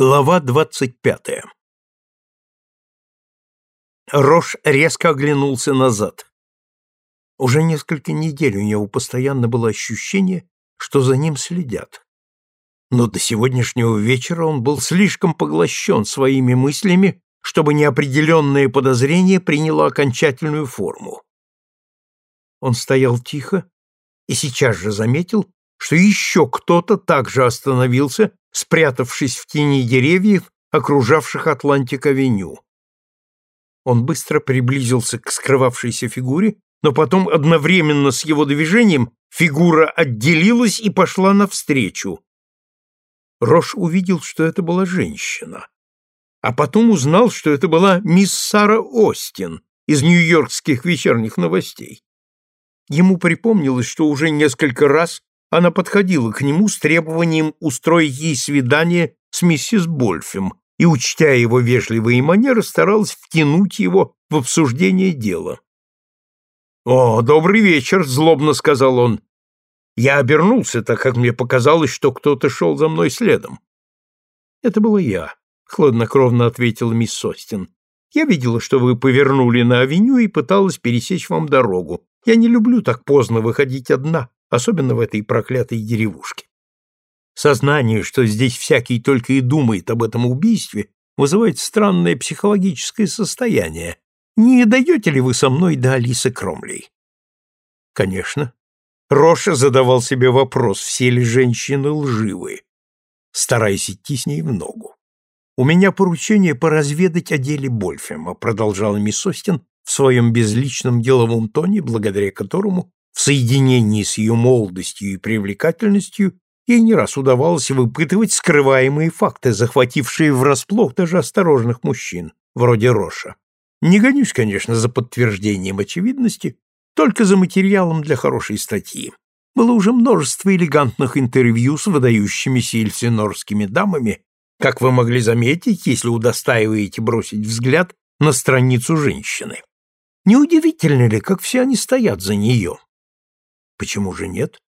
Глава двадцать пятая Рош резко оглянулся назад. Уже несколько недель у него постоянно было ощущение, что за ним следят. Но до сегодняшнего вечера он был слишком поглощен своими мыслями, чтобы неопределенное подозрение приняло окончательную форму. Он стоял тихо и сейчас же заметил, что еще кто-то также остановился спрятавшись в тени деревьев, окружавших Атлантик-авеню. Он быстро приблизился к скрывавшейся фигуре, но потом одновременно с его движением фигура отделилась и пошла навстречу. Рош увидел, что это была женщина, а потом узнал, что это была мисс Сара Остин из нью-йоркских вечерних новостей. Ему припомнилось, что уже несколько раз она подходила к нему с требованием устроить ей свидание с миссис Больфем и, учтя его вежливые манеры, старалась втянуть его в обсуждение дела. «О, добрый вечер!» — злобно сказал он. Я обернулся, так как мне показалось, что кто-то шел за мной следом. «Это было я», — хладнокровно ответила мисс Остин. «Я видела, что вы повернули на авеню и пыталась пересечь вам дорогу. Я не люблю так поздно выходить одна особенно в этой проклятой деревушке. Сознание, что здесь всякий только и думает об этом убийстве, вызывает странное психологическое состояние. Не даете ли вы со мной до Алисы Кромлей? Конечно. Роша задавал себе вопрос, все ли женщины лживые, стараясь идти с ней в ногу. «У меня поручение поразведать о деле Больфема», продолжала мисс Остин в своем безличном деловом тоне, благодаря которому в соединении с ее молодостью и привлекательностью ей не раз удавалось выпытывать скрываемые факты, захватившие врасплох даже осторожных мужчин, вроде Роша. Не гонюсь, конечно, за подтверждением очевидности, только за материалом для хорошей статьи. Было уже множество элегантных интервью с выдающимися эльсинорскими дамами, как вы могли заметить, если удостаиваете бросить взгляд на страницу женщины. Неудивительно ли, как все они стоят за нее? Почему же нет?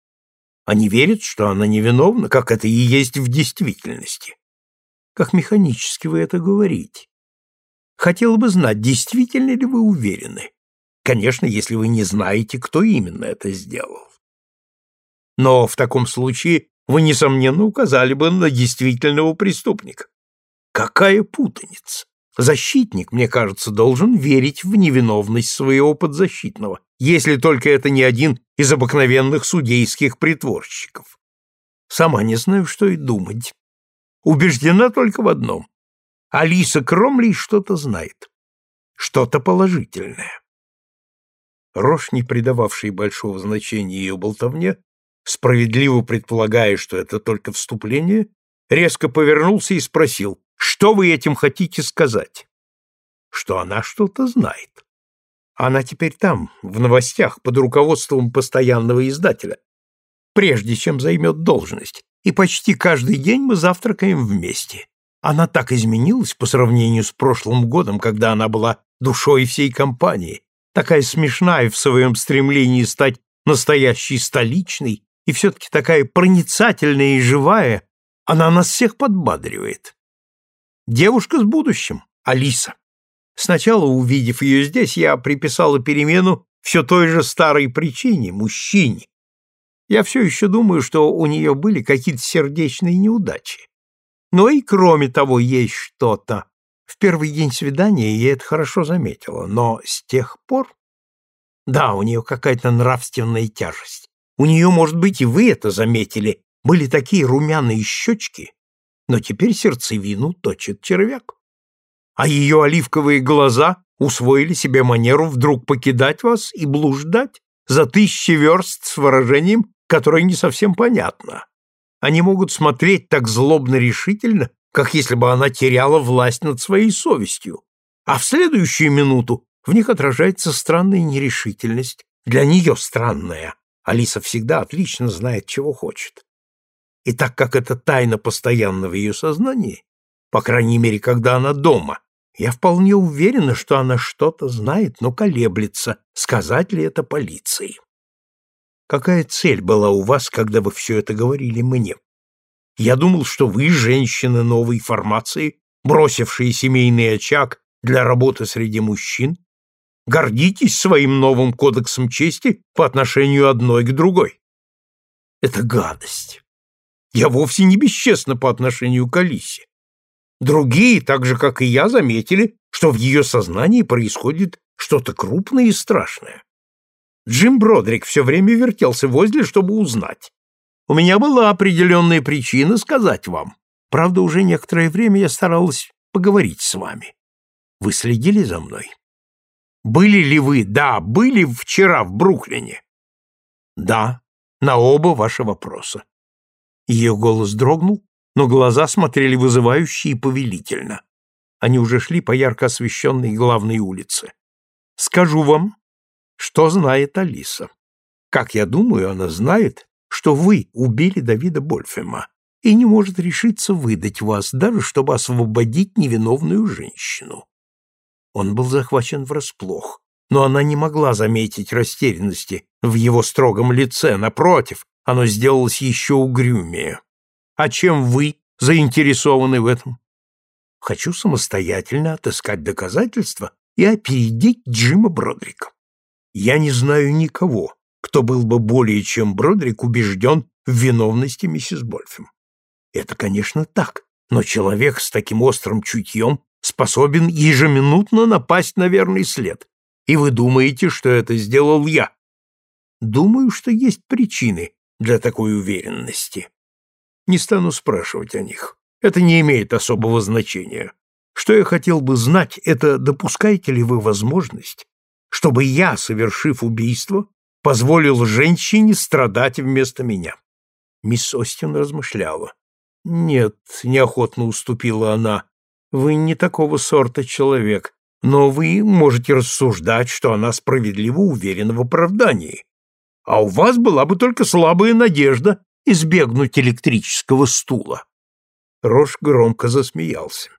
Они верят, что она невиновна, как это и есть в действительности. Как механически вы это говорите? Хотела бы знать, действительно ли вы уверены. Конечно, если вы не знаете, кто именно это сделал. Но в таком случае вы, несомненно, указали бы на действительного преступника. Какая путаница! Защитник, мне кажется, должен верить в невиновность своего подзащитного, если только это не один из обыкновенных судейских притворщиков. Сама не знаю, что и думать. Убеждена только в одном. Алиса Кромлей что-то знает. Что-то положительное. Рош, не придававший большого значения ее болтовне, справедливо предполагая, что это только вступление, резко повернулся и спросил, что вы этим хотите сказать? Что она что-то знает. Она теперь там, в новостях, под руководством постоянного издателя, прежде чем займет должность, и почти каждый день мы завтракаем вместе. Она так изменилась по сравнению с прошлым годом, когда она была душой всей компании, такая смешная в своем стремлении стать настоящей столичной и все-таки такая проницательная и живая, она нас всех подбадривает. Девушка с будущим, Алиса. Сначала, увидев ее здесь, я приписала перемену все той же старой причине – мужчине. Я все еще думаю, что у нее были какие-то сердечные неудачи. Но и кроме того есть что-то. В первый день свидания я это хорошо заметила, но с тех пор... Да, у нее какая-то нравственная тяжесть. У нее, может быть, и вы это заметили, были такие румяные щечки, но теперь сердцевину точит червяк. А ее оливковые глаза усвоили себе манеру вдруг покидать вас и блуждать за тысячи верст с выражением, которое не совсем понятно. Они могут смотреть так злобно-решительно, как если бы она теряла власть над своей совестью, а в следующую минуту в них отражается странная нерешительность, для нее странная. Алиса всегда отлично знает, чего хочет. И так как это тайна постоянно в ее сознании, по крайней мере, когда она дома, я вполне уверена, что она что-то знает, но колеблется, сказать ли это полиции. Какая цель была у вас, когда вы все это говорили мне? Я думал, что вы, женщина новой формации, бросившие семейный очаг для работы среди мужчин, гордитесь своим новым кодексом чести по отношению одной к другой. Это гадость. Я вовсе не бесчестна по отношению к Алисе. Другие, так же, как и я, заметили, что в ее сознании происходит что-то крупное и страшное. Джим Бродрик все время вертелся возле, чтобы узнать. У меня была определенная причина сказать вам. Правда, уже некоторое время я старалась поговорить с вами. Вы следили за мной? Были ли вы, да, были вчера в Бруклине? Да, на оба ваши вопроса. Ее голос дрогнул, но глаза смотрели вызывающе и повелительно. Они уже шли по ярко освещенной главной улице. Скажу вам, что знает Алиса. Как я думаю, она знает, что вы убили Давида Больфема и не может решиться выдать вас, даже чтобы освободить невиновную женщину. Он был захвачен врасплох, но она не могла заметить растерянности в его строгом лице, напротив, оно сделалось еще угрюмее. А чем вы заинтересованы в этом? Хочу самостоятельно отыскать доказательства и опередить Джима Бродрика. Я не знаю никого, кто был бы более чем Бродрик убежден в виновности миссис Больфем. Это, конечно, так, но человек с таким острым чутьем способен ежеминутно напасть на верный след. И вы думаете, что это сделал я? Думаю, что есть причины для такой уверенности. Не стану спрашивать о них. Это не имеет особого значения. Что я хотел бы знать, это допускаете ли вы возможность, чтобы я, совершив убийство, позволил женщине страдать вместо меня? Мисс Остин размышляла. «Нет», — неохотно уступила она, вы не такого сорта человек, но вы можете рассуждать, что она справедливо уверена в оправдании. А у вас была бы только слабая надежда избегнуть электрического стула. Рош громко засмеялся.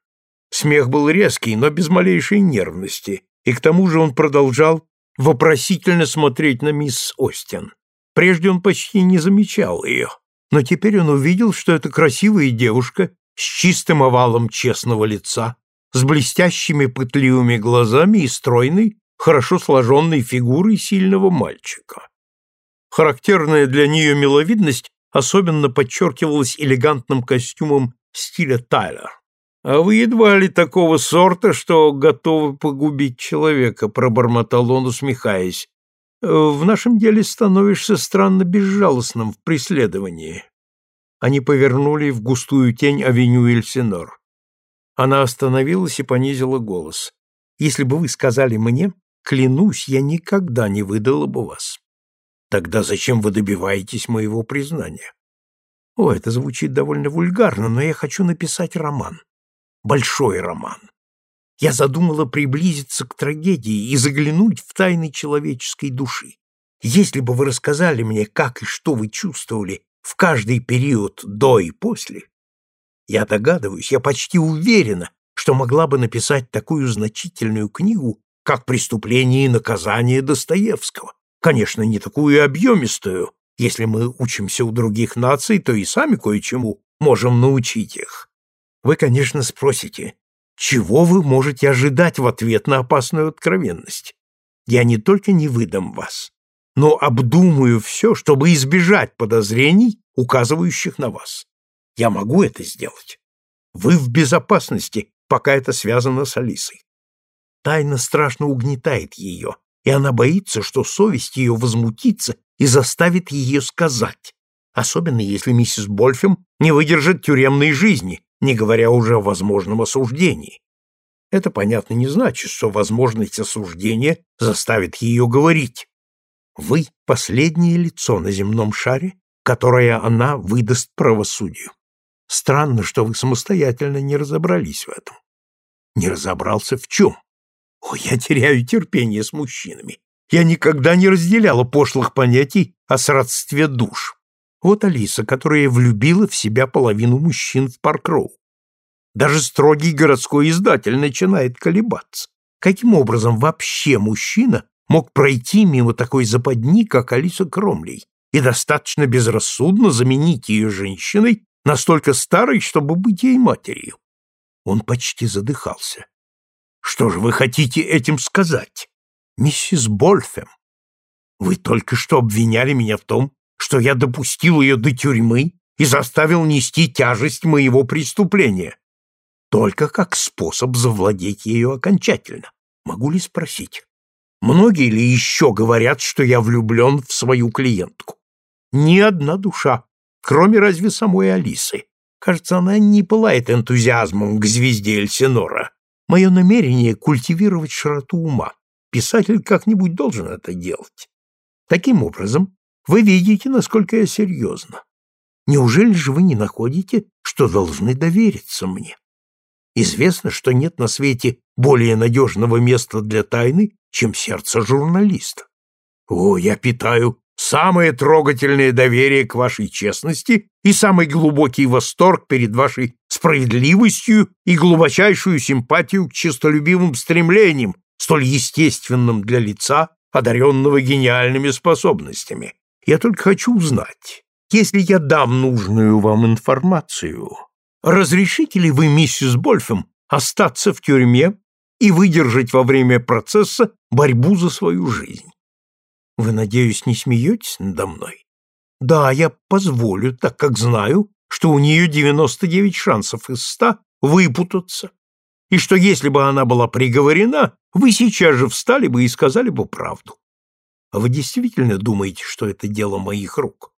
Смех был резкий, но без малейшей нервности, и к тому же он продолжал вопросительно смотреть на мисс Остин. Прежде он почти не замечал ее, но теперь он увидел, что эта красивая девушка с чистым овалом честного лица, с блестящими пытливыми глазами и стройной, хорошо сложенной фигурой сильного мальчика. Характерная для нее миловидность особенно подчеркивалась элегантным костюмом стиля Тайлер. «А вы едва ли такого сорта, что готовы погубить человека», — пробормотал он, усмехаясь. «В нашем деле становишься странно безжалостным в преследовании. Они повернули в густую тень авеню Эльсинор. Она остановилась и понизила голос. «Если бы вы сказали мне, клянусь, я никогда не выдала бы вас. Тогда зачем вы добиваетесь моего признания?» «О, это звучит довольно вульгарно, но я хочу написать роман. Большой роман. Я задумала приблизиться к трагедии и заглянуть в тайны человеческой души. Если бы вы рассказали мне, как и что вы чувствовали в каждый период до и после, я догадываюсь, я почти уверена, что могла бы написать такую значительную книгу, как «Преступление и наказание Достоевского». Конечно, не такую объемистую. Если мы учимся у других наций, то и сами кое-чему можем научить их. Вы, конечно, спросите, чего вы можете ожидать в ответ на опасную откровенность? Я не только не выдам вас, но обдумаю все, чтобы избежать подозрений, указывающих на вас. Я могу это сделать. Вы в безопасности, пока это связано с Алисой. Тайна страшно угнетает ее, и она боится, что совесть ее возмутится и заставит ее сказать, особенно если миссис Больфем не выдержит тюремной жизни, не говоря уже о возможном осуждении. Это, понятно, не значит, что возможность осуждения заставит ее говорить. Вы — последнее лицо на земном шаре, которое она выдаст правосудию. Странно, что вы самостоятельно не разобрались в этом. Не разобрался в чем? О, я теряю терпение с мужчинами. Я никогда не разделяла пошлых понятий о сродстве душ. Вот Алиса, которая влюбила в себя половину мужчин в Паркроу. Даже строгий городской издатель начинает колебаться. Каким образом вообще мужчина мог пройти мимо такой западни, как Алиса Кромлей, и достаточно безрассудно заменить ее женщиной, настолько старой, чтобы быть ей матерью. Он почти задыхался. Что же вы хотите этим сказать? Миссис Больфем, вы только что обвиняли меня в том, что я допустил ее до тюрьмы и заставил нести тяжесть моего преступления. Только как способ завладеть ею окончательно. Могу ли спросить? Многие ли еще говорят, что я влюблен в свою клиентку? Ни одна душа, кроме разве самой Алисы. Кажется, она не пылает энтузиазмом к звезде Эльсинора. Мое намерение — культивировать широту ума. Писатель как-нибудь должен это делать. Таким образом, вы видите, насколько я серьезно. Неужели же вы не находите, что должны довериться мне? Известно, что нет на свете более надежного места для тайны, чем сердце журналиста. О, я питаю самое трогательное доверие к вашей честности и самый глубокий восторг перед вашей справедливостью и глубочайшую симпатию к честолюбивым стремлениям, столь естественным для лица, одаренного гениальными способностями. Я только хочу узнать, если я дам нужную вам информацию, разрешите ли вы, миссис Больфем, остаться в тюрьме и выдержать во время процесса борьбу за свою жизнь? Вы, надеюсь, не смеетесь надо мной? Да, я позволю, так как знаю, что у нее 99 шансов из 100 выпутаться, и что если бы она была приговорена, вы сейчас же встали бы и сказали бы правду. А вы действительно думаете, что это дело моих рук?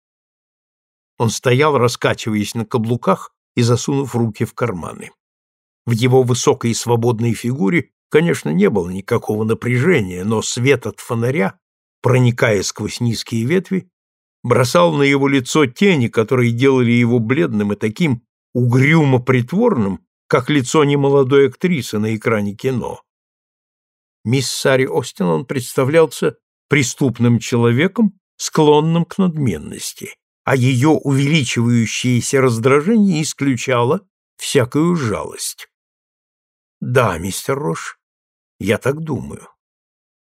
Он стоял, раскачиваясь на каблуках и засунув руки в карманы. В его высокой и свободной фигуре, конечно, не было никакого напряжения, но свет от фонаря, проникая сквозь низкие ветви, бросал на его лицо тени, которые делали его бледным и таким угрюмо-притворным, как лицо немолодой актрисы на экране кино. Мисс Сари Остин он представлялся преступным человеком, склонным к надменности, а ее увеличивающееся раздражение исключало всякую жалость. Да, мистер Рош, я так думаю.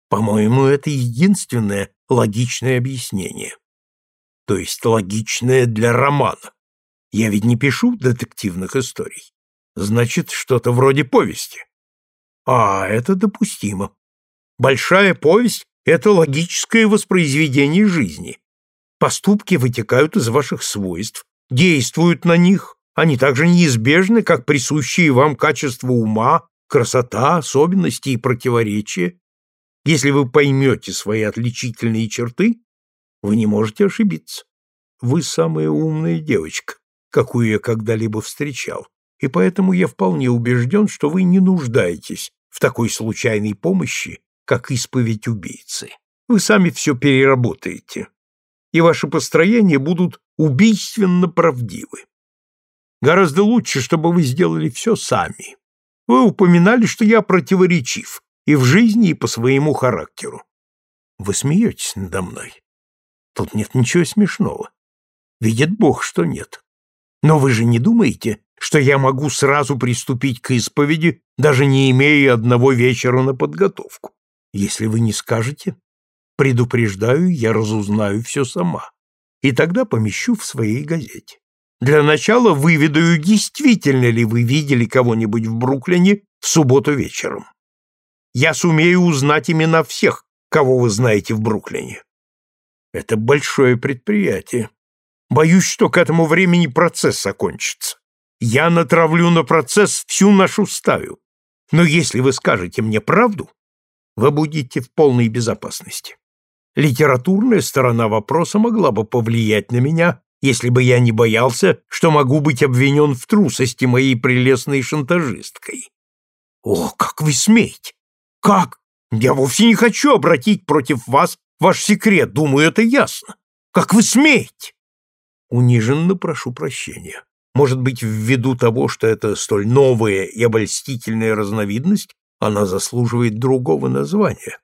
По-моему, это единственное логичное объяснение. То есть логичное для романа. Я ведь не пишу детективных историй. Значит, что-то вроде повести. А, это допустимо. Большая повесть — это логическое воспроизведение жизни. Поступки вытекают из ваших свойств, действуют на них, они так же неизбежны, как присущие вам качества ума, красота, особенности и противоречия. Если вы поймете свои отличительные черты, вы не можете ошибиться. Вы самая умная девочка, какую я когда-либо встречал, и поэтому я вполне убежден, что вы не нуждаетесь в такой случайной помощи, как исповедь убийцы. Вы сами все переработаете, и ваши построения будут убийственно правдивы. Гораздо лучше, чтобы вы сделали все сами. Вы упоминали, что я противоречив и в жизни, и по своему характеру. Вы смеетесь надо мной. Тут нет ничего смешного. Видит Бог, что нет. Но вы же не думаете, что я могу сразу приступить к исповеди, даже не имея одного вечера на подготовку. Если вы не скажете, предупреждаю, я разузнаю все сама, и тогда помещу в своей газете. Для начала выведаю, действительно ли вы видели кого-нибудь в Бруклине в субботу вечером. Я сумею узнать имена всех, кого вы знаете в Бруклине. Это большое предприятие. Боюсь, что к этому времени процесс окончится. Я натравлю на процесс всю нашу стаю. Но если вы скажете мне правду, вы будете в полной безопасности. Литературная сторона вопроса могла бы повлиять на меня, если бы я не боялся, что могу быть обвинен в трусости моей прелестной шантажисткой. О, как вы смеете! Как? Я вовсе не хочу обратить против вас ваш секрет, думаю, это ясно. Как вы смеете? Униженно прошу прощения. Может быть, ввиду того, что это столь новая и обольстительная разновидность, она заслуживает другого названия.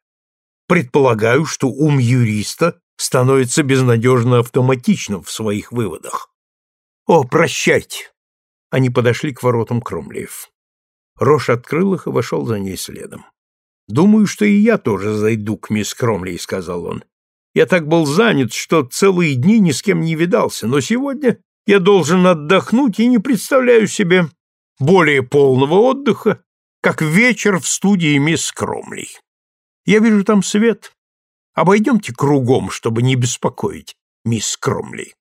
Предполагаю, что ум юриста становится безнадежно автоматичным в своих выводах. «О, прощайте!» Они подошли к воротам Кромлиев. Рош открыл их и вошел за ней следом. «Думаю, что и я тоже зайду к мисс Кромли», — сказал он. «Я так был занят, что целые дни ни с кем не видался, но сегодня Я должен отдохнуть и не представляю себе более полного отдыха, как вечер в студии мисс Кромли. Я вижу там свет. Обойдемте кругом, чтобы не беспокоить мисс Кромли.